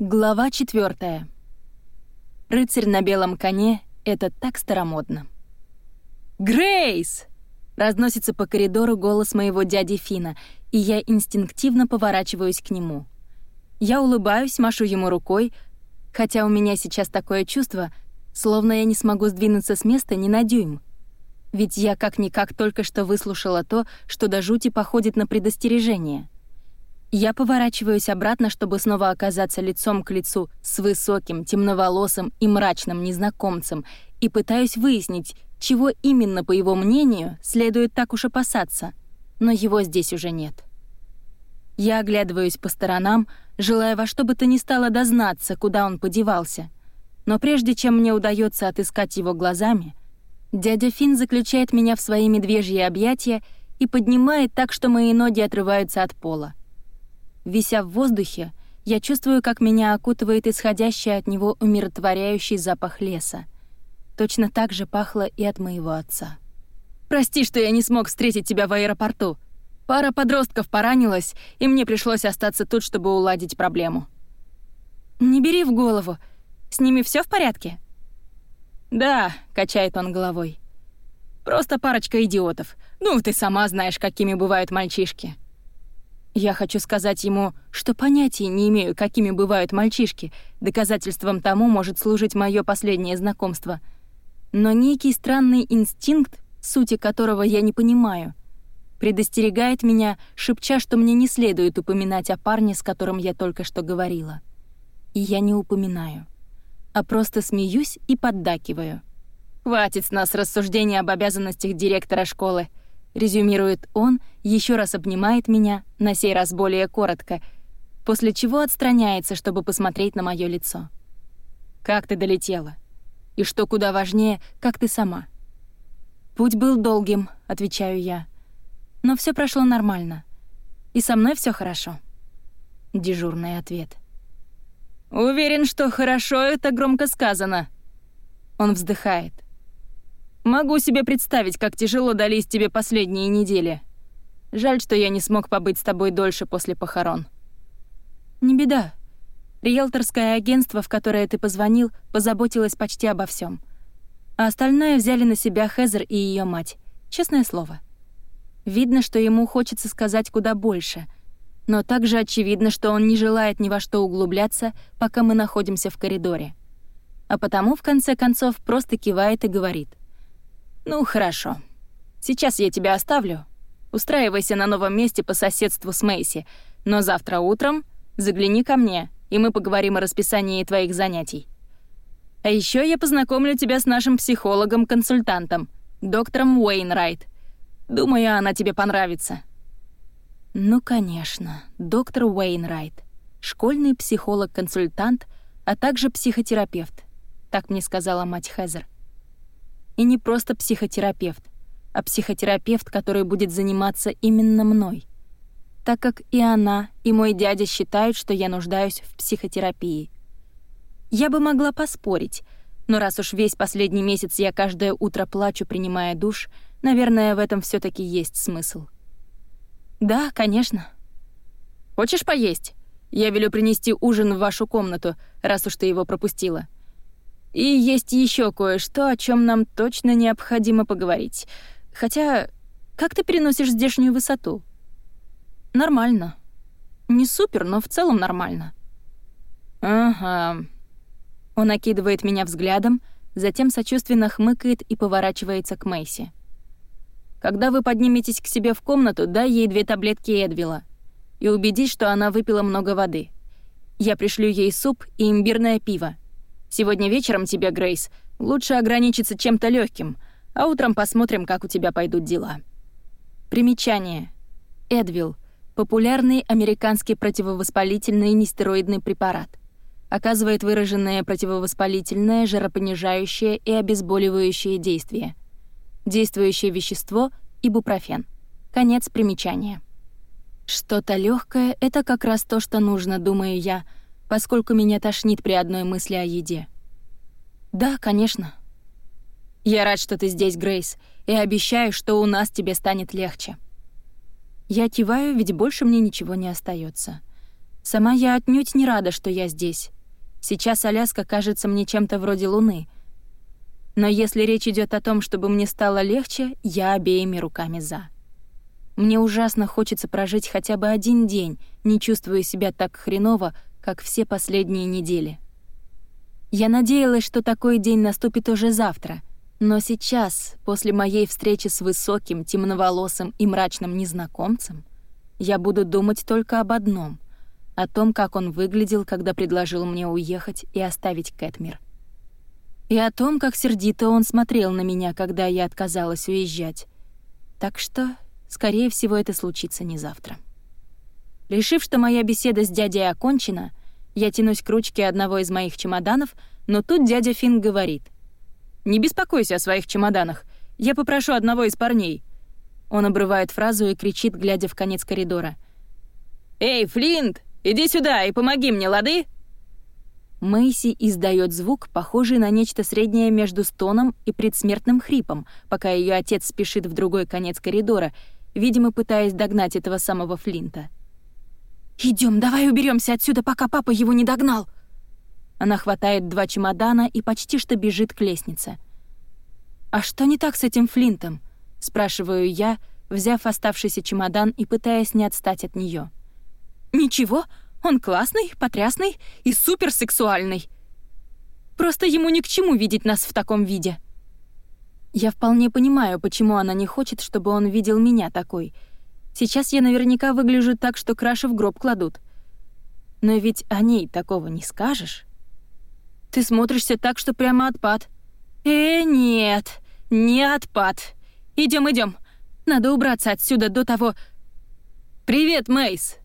Глава четвертая. Рыцарь на белом коне — это так старомодно. «Грейс!» — разносится по коридору голос моего дяди Фина, и я инстинктивно поворачиваюсь к нему. Я улыбаюсь, машу ему рукой, хотя у меня сейчас такое чувство, словно я не смогу сдвинуться с места ни на дюйм. Ведь я как-никак только что выслушала то, что до жути походит на предостережение — я поворачиваюсь обратно, чтобы снова оказаться лицом к лицу с высоким, темноволосым и мрачным незнакомцем и пытаюсь выяснить, чего именно, по его мнению, следует так уж опасаться. Но его здесь уже нет. Я оглядываюсь по сторонам, желая во что бы то ни стало дознаться, куда он подевался. Но прежде чем мне удается отыскать его глазами, дядя Фин заключает меня в свои медвежьи объятия и поднимает так, что мои ноги отрываются от пола. Вися в воздухе, я чувствую, как меня окутывает исходящий от него умиротворяющий запах леса. Точно так же пахло и от моего отца. «Прости, что я не смог встретить тебя в аэропорту. Пара подростков поранилась, и мне пришлось остаться тут, чтобы уладить проблему». «Не бери в голову. С ними все в порядке?» «Да», — качает он головой. «Просто парочка идиотов. Ну, ты сама знаешь, какими бывают мальчишки». Я хочу сказать ему, что понятия не имею, какими бывают мальчишки. Доказательством тому может служить мое последнее знакомство. Но некий странный инстинкт, сути которого я не понимаю, предостерегает меня, шепча, что мне не следует упоминать о парне, с которым я только что говорила. И я не упоминаю, а просто смеюсь и поддакиваю. Хватит с нас рассуждений об обязанностях директора школы резюмирует он, еще раз обнимает меня, на сей раз более коротко, после чего отстраняется, чтобы посмотреть на мое лицо. «Как ты долетела? И что куда важнее, как ты сама?» «Путь был долгим», — отвечаю я. «Но все прошло нормально. И со мной все хорошо». Дежурный ответ. «Уверен, что хорошо — это громко сказано». Он вздыхает. Могу себе представить, как тяжело дались тебе последние недели. Жаль, что я не смог побыть с тобой дольше после похорон. Не беда. Риэлторское агентство, в которое ты позвонил, позаботилось почти обо всем. А остальное взяли на себя Хезер и ее мать. Честное слово. Видно, что ему хочется сказать куда больше, но также очевидно, что он не желает ни во что углубляться, пока мы находимся в коридоре. А потому, в конце концов, просто кивает и говорит. «Ну, хорошо. Сейчас я тебя оставлю. Устраивайся на новом месте по соседству с Мэйси, но завтра утром загляни ко мне, и мы поговорим о расписании твоих занятий. А еще я познакомлю тебя с нашим психологом-консультантом, доктором Уэйнрайт. Думаю, она тебе понравится». Ну, конечно, доктор Уэйнрайт, школьный психолог-консультант, а также психотерапевт, так мне сказала мать Хезер. И не просто психотерапевт, а психотерапевт, который будет заниматься именно мной. Так как и она, и мой дядя считают, что я нуждаюсь в психотерапии. Я бы могла поспорить, но раз уж весь последний месяц я каждое утро плачу, принимая душ, наверное, в этом все таки есть смысл. Да, конечно. Хочешь поесть? Я велю принести ужин в вашу комнату, раз уж ты его пропустила. И есть еще кое-что, о чем нам точно необходимо поговорить. Хотя, как ты переносишь здешнюю высоту? Нормально. Не супер, но в целом нормально. Ага. Он окидывает меня взглядом, затем сочувственно хмыкает и поворачивается к Мэйси. Когда вы подниметесь к себе в комнату, дай ей две таблетки Эдвила и убедись, что она выпила много воды. Я пришлю ей суп и имбирное пиво. Сегодня вечером тебе, Грейс, лучше ограничиться чем-то легким, а утром посмотрим, как у тебя пойдут дела. Примечание. Эдвил — популярный американский противовоспалительный нестероидный препарат. Оказывает выраженное противовоспалительное, жаропонижающее и обезболивающее действие. Действующее вещество — ибупрофен. Конец примечания. Что-то легкое это как раз то, что нужно, думаю я — поскольку меня тошнит при одной мысли о еде. «Да, конечно». «Я рад, что ты здесь, Грейс, и обещаю, что у нас тебе станет легче». Я киваю, ведь больше мне ничего не остается. Сама я отнюдь не рада, что я здесь. Сейчас Аляска кажется мне чем-то вроде Луны. Но если речь идет о том, чтобы мне стало легче, я обеими руками за. Мне ужасно хочется прожить хотя бы один день, не чувствуя себя так хреново, как все последние недели. Я надеялась, что такой день наступит уже завтра, но сейчас, после моей встречи с высоким, темноволосым и мрачным незнакомцем, я буду думать только об одном — о том, как он выглядел, когда предложил мне уехать и оставить Кэтмир. И о том, как сердито он смотрел на меня, когда я отказалась уезжать. Так что, скорее всего, это случится не завтра. Решив, что моя беседа с дядей окончена, я тянусь к ручке одного из моих чемоданов, но тут дядя Финн говорит. «Не беспокойся о своих чемоданах. Я попрошу одного из парней». Он обрывает фразу и кричит, глядя в конец коридора. «Эй, Флинт, иди сюда и помоги мне, лады?» Мэйси издает звук, похожий на нечто среднее между стоном и предсмертным хрипом, пока ее отец спешит в другой конец коридора, видимо, пытаясь догнать этого самого Флинта. Идем, давай уберемся отсюда, пока папа его не догнал!» Она хватает два чемодана и почти что бежит к лестнице. «А что не так с этим Флинтом?» — спрашиваю я, взяв оставшийся чемодан и пытаясь не отстать от нее. «Ничего, он классный, потрясный и суперсексуальный. Просто ему ни к чему видеть нас в таком виде». Я вполне понимаю, почему она не хочет, чтобы он видел меня такой. Сейчас я наверняка выгляжу так, что краши в гроб кладут. Но ведь о ней такого не скажешь. Ты смотришься так, что прямо отпад. Э, нет, не отпад. Идем, идем. Надо убраться отсюда до того... Привет, Мейс.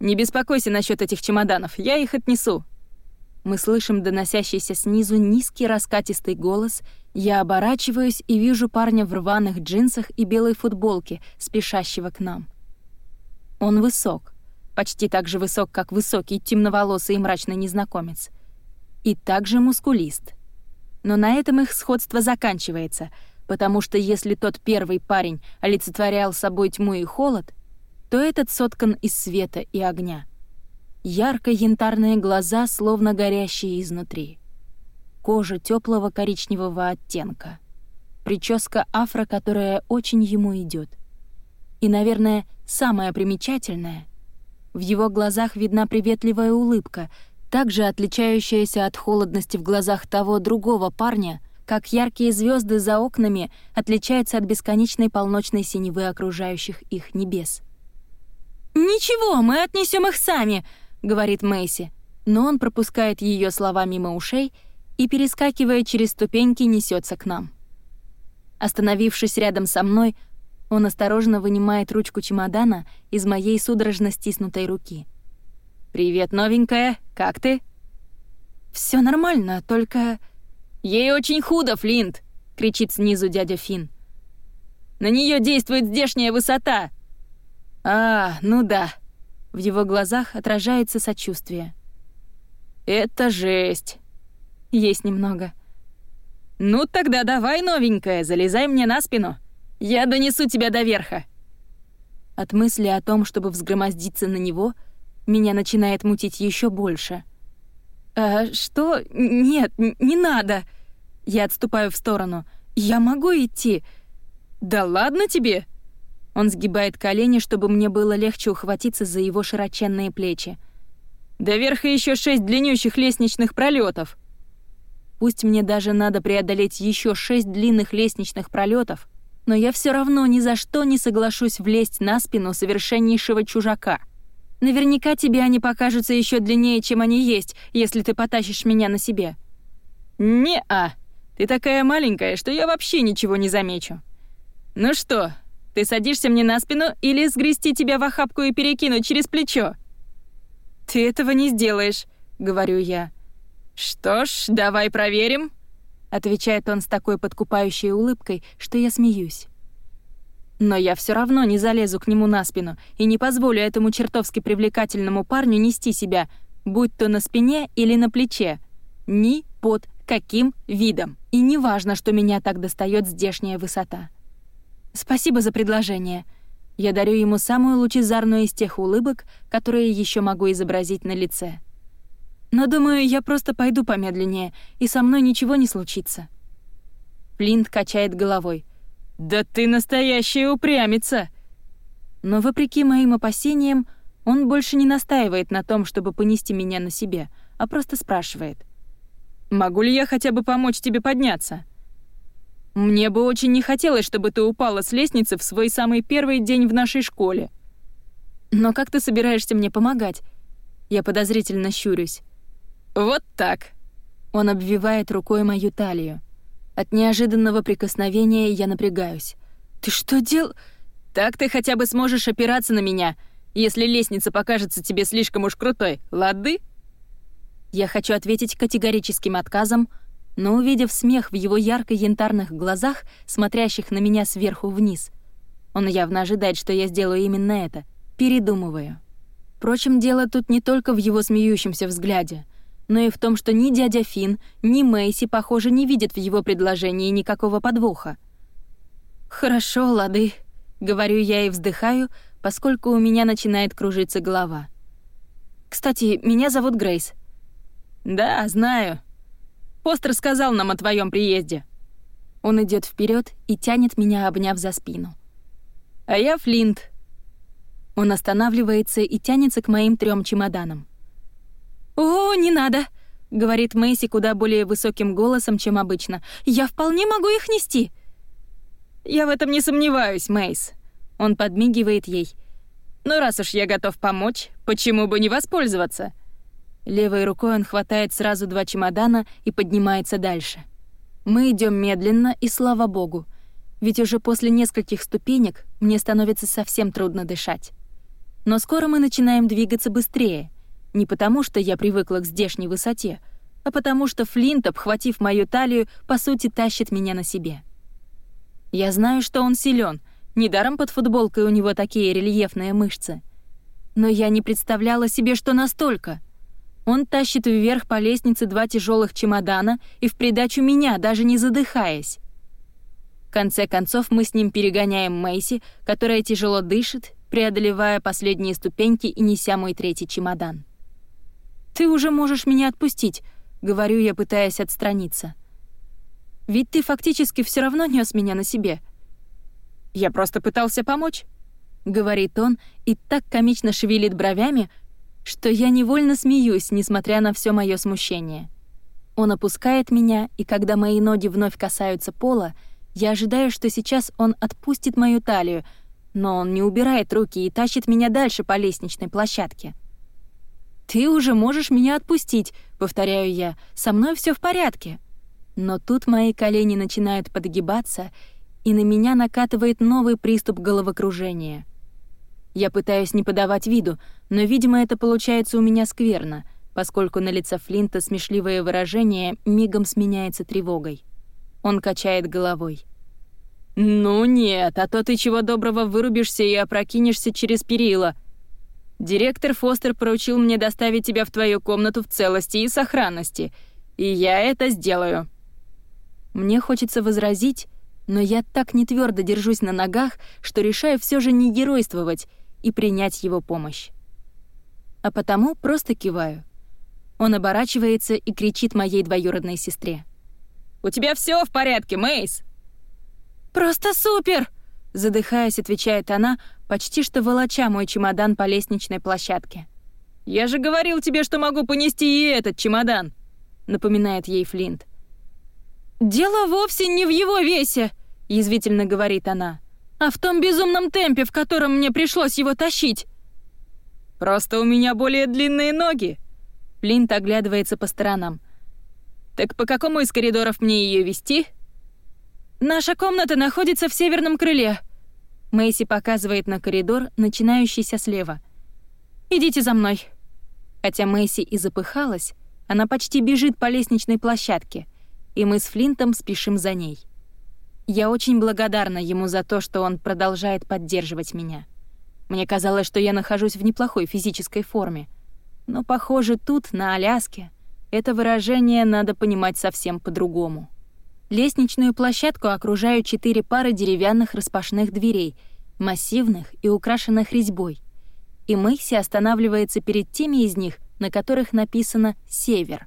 Не беспокойся насчет этих чемоданов, я их отнесу. Мы слышим доносящийся снизу низкий раскатистый голос. Я оборачиваюсь и вижу парня в рваных джинсах и белой футболке, спешащего к нам. Он высок, почти так же высок, как высокий, темноволосый и мрачный незнакомец и также мускулист. Но на этом их сходство заканчивается, потому что если тот первый парень олицетворял собой тьму и холод, то этот соткан из света и огня. Ярко-янтарные глаза, словно горящие изнутри. Кожа теплого коричневого оттенка. Прическа афро, которая очень ему идет. И, наверное, самое примечательное — в его глазах видна приветливая улыбка, также отличающаяся от холодности в глазах того другого парня, как яркие звезды за окнами отличаются от бесконечной полночной синевы окружающих их небес. «Ничего, мы отнесем их сами», — говорит Мэйси, но он пропускает ее слова мимо ушей и, перескакивая через ступеньки, несется к нам. Остановившись рядом со мной, он осторожно вынимает ручку чемодана из моей судорожно стиснутой руки — «Привет, новенькая, как ты?» Все нормально, только...» «Ей очень худо, Флинт!» — кричит снизу дядя Фин. «На нее действует здешняя высота!» «А, ну да». В его глазах отражается сочувствие. «Это жесть!» «Есть немного». «Ну тогда давай, новенькая, залезай мне на спину. Я донесу тебя до верха». От мысли о том, чтобы взгромоздиться на него — меня начинает мутить еще больше. «А что? Нет, не надо!» Я отступаю в сторону. «Я могу идти!» «Да ладно тебе!» Он сгибает колени, чтобы мне было легче ухватиться за его широченные плечи. «До верха еще шесть длиннющих лестничных пролетов. Пусть мне даже надо преодолеть еще шесть длинных лестничных пролетов, но я все равно ни за что не соглашусь влезть на спину совершеннейшего чужака. Наверняка тебе они покажутся еще длиннее, чем они есть, если ты потащишь меня на себе». «Не-а, ты такая маленькая, что я вообще ничего не замечу. Ну что, ты садишься мне на спину или сгрести тебя в охапку и перекинуть через плечо?» «Ты этого не сделаешь», — говорю я. «Что ж, давай проверим», — отвечает он с такой подкупающей улыбкой, что я смеюсь. Но я все равно не залезу к нему на спину и не позволю этому чертовски привлекательному парню нести себя, будь то на спине или на плече, ни под каким видом. И не важно, что меня так достает здешняя высота. Спасибо за предложение. Я дарю ему самую лучезарную из тех улыбок, которые еще могу изобразить на лице. Но думаю, я просто пойду помедленнее, и со мной ничего не случится. Флинт качает головой. «Да ты настоящая упрямица!» Но вопреки моим опасениям, он больше не настаивает на том, чтобы понести меня на себе, а просто спрашивает. «Могу ли я хотя бы помочь тебе подняться?» «Мне бы очень не хотелось, чтобы ты упала с лестницы в свой самый первый день в нашей школе». «Но как ты собираешься мне помогать?» Я подозрительно щурюсь. «Вот так». Он обвивает рукой мою талию. От неожиданного прикосновения я напрягаюсь. «Ты что дел...» «Так ты хотя бы сможешь опираться на меня, если лестница покажется тебе слишком уж крутой, лады?» Я хочу ответить категорическим отказом, но, увидев смех в его ярко-янтарных глазах, смотрящих на меня сверху вниз, он явно ожидает, что я сделаю именно это, передумываю. Впрочем, дело тут не только в его смеющемся взгляде, но и в том, что ни дядя Фин, ни Мэйси, похоже, не видят в его предложении никакого подвоха. «Хорошо, лады», — говорю я и вздыхаю, поскольку у меня начинает кружиться голова. «Кстати, меня зовут Грейс». «Да, знаю. Постер сказал нам о твоем приезде». Он идет вперед и тянет меня, обняв за спину. «А я Флинт». Он останавливается и тянется к моим трем чемоданам. «О, не надо!» — говорит Мэйси куда более высоким голосом, чем обычно. «Я вполне могу их нести!» «Я в этом не сомневаюсь, Мэйс», он подмигивает ей. «Ну, раз уж я готов помочь, почему бы не воспользоваться?» Левой рукой он хватает сразу два чемодана и поднимается дальше. Мы идем медленно, и слава богу. Ведь уже после нескольких ступенек мне становится совсем трудно дышать. Но скоро мы начинаем двигаться быстрее. Не потому, что я привыкла к здешней высоте, а потому что Флинт, обхватив мою талию, по сути тащит меня на себе. Я знаю, что он силен, Недаром под футболкой у него такие рельефные мышцы. Но я не представляла себе, что настолько. Он тащит вверх по лестнице два тяжелых чемодана и в придачу меня, даже не задыхаясь. В конце концов мы с ним перегоняем Мэйси, которая тяжело дышит, преодолевая последние ступеньки и неся мой третий чемодан. «Ты уже можешь меня отпустить», — говорю я, пытаясь отстраниться. «Ведь ты фактически все равно нес меня на себе», — я просто пытался помочь», — говорит он и так комично шевелит бровями, что я невольно смеюсь, несмотря на все мое смущение. Он опускает меня, и когда мои ноги вновь касаются пола, я ожидаю, что сейчас он отпустит мою талию, но он не убирает руки и тащит меня дальше по лестничной площадке. «Ты уже можешь меня отпустить», — повторяю я, — «со мной все в порядке». Но тут мои колени начинают подгибаться, и на меня накатывает новый приступ головокружения. Я пытаюсь не подавать виду, но, видимо, это получается у меня скверно, поскольку на лице Флинта смешливое выражение мигом сменяется тревогой. Он качает головой. «Ну нет, а то ты чего доброго вырубишься и опрокинешься через перила. Директор Фостер поручил мне доставить тебя в твою комнату в целости и сохранности, и я это сделаю». Мне хочется возразить, но я так не твердо держусь на ногах, что решаю все же не геройствовать и принять его помощь. А потому просто киваю. Он оборачивается и кричит моей двоюродной сестре. «У тебя все в порядке, Мейс?» «Просто супер!» Задыхаясь, отвечает она, почти что волоча мой чемодан по лестничной площадке. «Я же говорил тебе, что могу понести и этот чемодан!» Напоминает ей Флинт. «Дело вовсе не в его весе!» — язвительно говорит она. «А в том безумном темпе, в котором мне пришлось его тащить!» «Просто у меня более длинные ноги!» Флинт оглядывается по сторонам. «Так по какому из коридоров мне ее вести?» «Наша комната находится в северном крыле», Мэйси показывает на коридор, начинающийся слева. «Идите за мной». Хотя Мэйси и запыхалась, она почти бежит по лестничной площадке — и мы с Флинтом спешим за ней. Я очень благодарна ему за то, что он продолжает поддерживать меня. Мне казалось, что я нахожусь в неплохой физической форме. Но, похоже, тут, на Аляске, это выражение надо понимать совсем по-другому. Лестничную площадку окружают четыре пары деревянных распашных дверей, массивных и украшенных резьбой, и Мэйси останавливается перед теми из них, на которых написано «Север».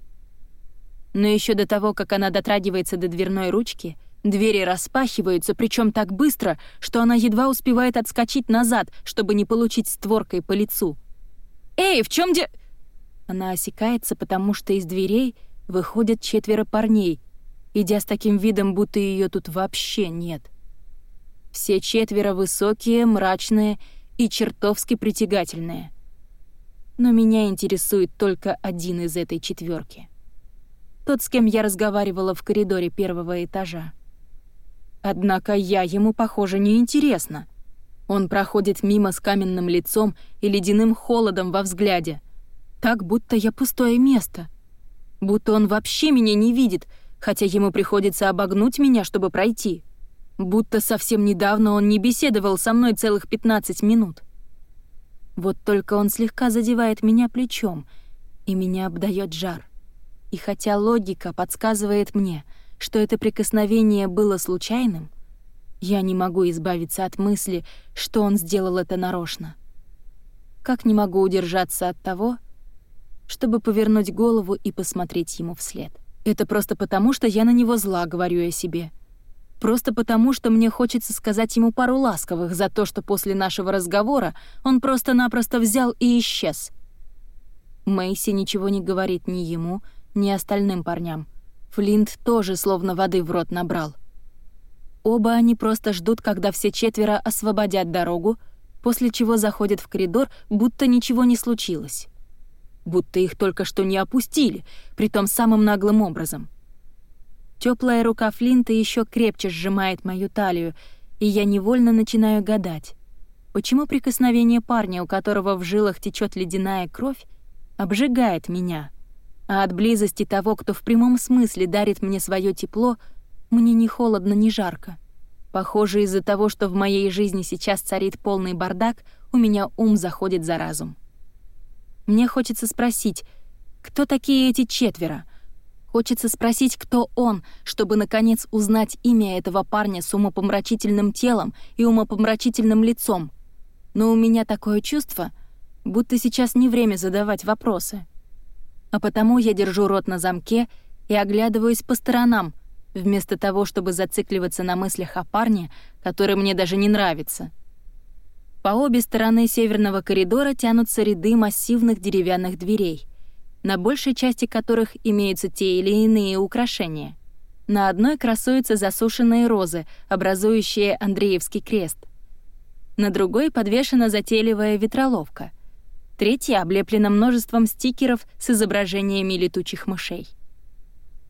Но еще до того, как она дотрагивается до дверной ручки, двери распахиваются, причем так быстро, что она едва успевает отскочить назад, чтобы не получить створкой по лицу. «Эй, в чем де...» Она осекается, потому что из дверей выходят четверо парней, идя с таким видом, будто ее тут вообще нет. Все четверо высокие, мрачные и чертовски притягательные. Но меня интересует только один из этой четверки тот, с кем я разговаривала в коридоре первого этажа. Однако я ему, похоже, не интересна. Он проходит мимо с каменным лицом и ледяным холодом во взгляде, так будто я пустое место. Будто он вообще меня не видит, хотя ему приходится обогнуть меня, чтобы пройти. Будто совсем недавно он не беседовал со мной целых 15 минут. Вот только он слегка задевает меня плечом, и меня обдает жар. И хотя логика подсказывает мне, что это прикосновение было случайным, я не могу избавиться от мысли, что он сделал это нарочно. Как не могу удержаться от того, чтобы повернуть голову и посмотреть ему вслед. Это просто потому, что я на него зла, говорю я себе. Просто потому, что мне хочется сказать ему пару ласковых за то, что после нашего разговора он просто-напросто взял и исчез. Мэйси ничего не говорит ни ему, ни остальным парням. Флинт тоже словно воды в рот набрал. Оба они просто ждут, когда все четверо освободят дорогу, после чего заходят в коридор, будто ничего не случилось. Будто их только что не опустили, притом самым наглым образом. Теплая рука Флинта еще крепче сжимает мою талию, и я невольно начинаю гадать, почему прикосновение парня, у которого в жилах течет ледяная кровь, обжигает меня — а от близости того, кто в прямом смысле дарит мне свое тепло, мне ни холодно, ни жарко. Похоже, из-за того, что в моей жизни сейчас царит полный бардак, у меня ум заходит за разум. Мне хочется спросить, кто такие эти четверо? Хочется спросить, кто он, чтобы, наконец, узнать имя этого парня с умопомрачительным телом и умопомрачительным лицом. Но у меня такое чувство, будто сейчас не время задавать вопросы а потому я держу рот на замке и оглядываюсь по сторонам, вместо того, чтобы зацикливаться на мыслях о парне, который мне даже не нравится. По обе стороны северного коридора тянутся ряды массивных деревянных дверей, на большей части которых имеются те или иные украшения. На одной красуются засушенные розы, образующие Андреевский крест. На другой подвешена затейливая ветроловка — Третья облеплена множеством стикеров с изображениями летучих мышей.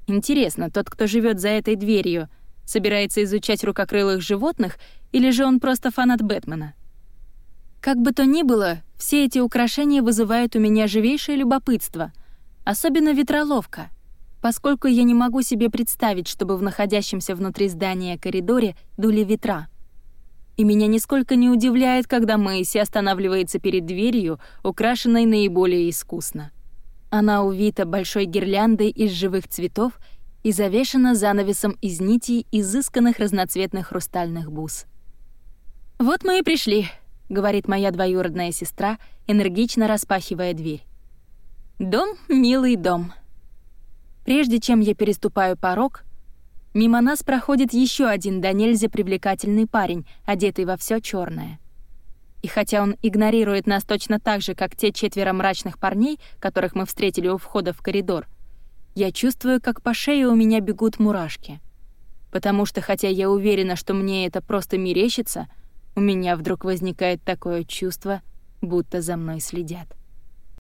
Интересно, тот, кто живет за этой дверью, собирается изучать рукокрылых животных или же он просто фанат Бэтмена? Как бы то ни было, все эти украшения вызывают у меня живейшее любопытство, особенно ветроловка, поскольку я не могу себе представить, чтобы в находящемся внутри здания коридоре дули ветра — и меня нисколько не удивляет, когда Мэйси останавливается перед дверью, украшенной наиболее искусно. Она увита большой гирляндой из живых цветов и завешена занавесом из нитей изысканных разноцветных хрустальных бус. «Вот мы и пришли», — говорит моя двоюродная сестра, энергично распахивая дверь. «Дом, милый дом». Прежде чем я переступаю порог, Мимо нас проходит еще один до нельзя привлекательный парень, одетый во все черное. И хотя он игнорирует нас точно так же, как те четверо мрачных парней, которых мы встретили у входа в коридор, я чувствую, как по шее у меня бегут мурашки. Потому что, хотя я уверена, что мне это просто мерещится, у меня вдруг возникает такое чувство, будто за мной следят.